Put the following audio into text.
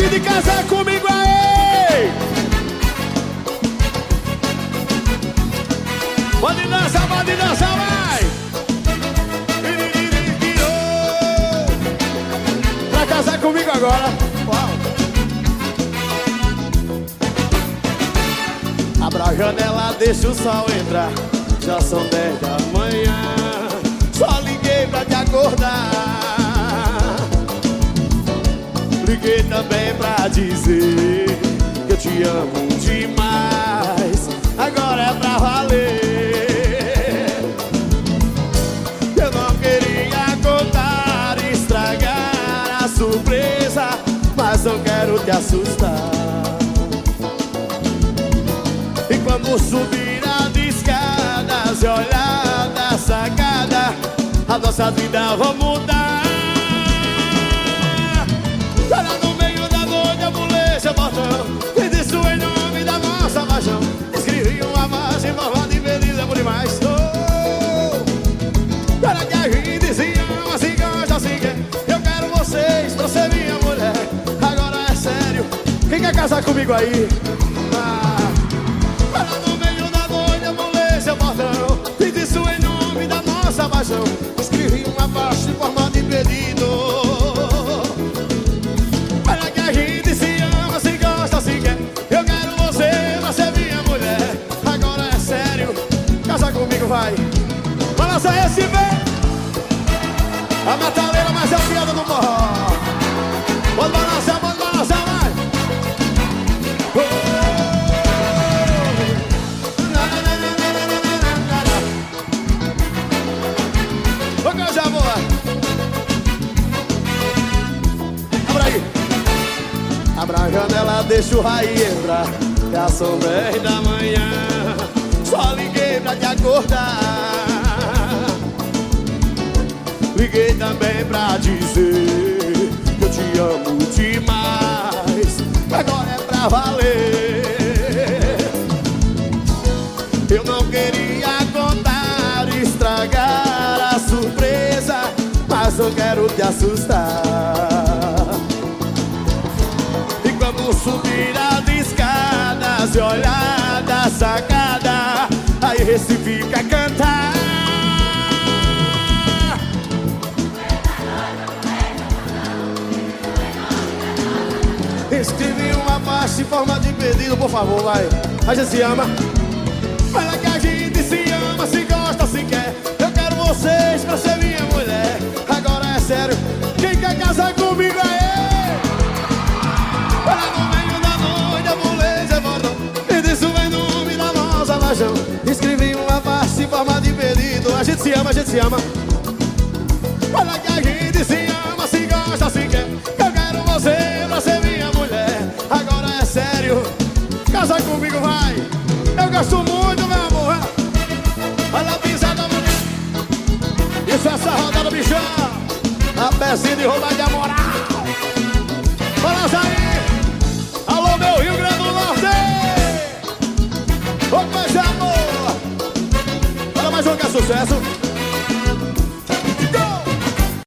fim de casar comigo aí? Pode dançar, pode dançar, vai! Pra casar comigo agora. Uau. Abra a janela, deixa o sol entrar. Já são dez da manhã. Amo demais. Agora é pra valer. Eu não queria contar, estragar a surpresa, mas eu quero te assustar. E quando subir a escada, se olhar da sacada, a nossa vida vai mudar. Comigo aí? Ah, no meio da noite a polícia botão E disse em nome da nossa paixão. Escrevi uma marcha em forma de pedido. Para que a gente se ama, se gosta, se quer. Eu quero você pra ser minha mulher. Agora é sério, casa comigo, vai. Balança esse bem A metaleira mais afiada deixa o raio entrar. Já são dez da manhã Só liguei pra te acordar. Liguei também pra dizer Que eu te amo demais Agora é pra valer quando subir a escada, se olhar da sacada, aí Recife fica cantar. Escrevi uma faixa em forma de pedido, por favor, vai. A gente se ama. Olha que a gente se ama, se gosta, se ama, a gente se ama. Olha que a gente se ama, se gosta, se quer. Eu quero você pra ser minha mulher. Agora é sério. Casa comigo, vai. Eu gosto muito, meu amor. Olha a pisada, mulher Isso é essa rodada, bichão. A pecinha de roubar de moral jogar é sucesso.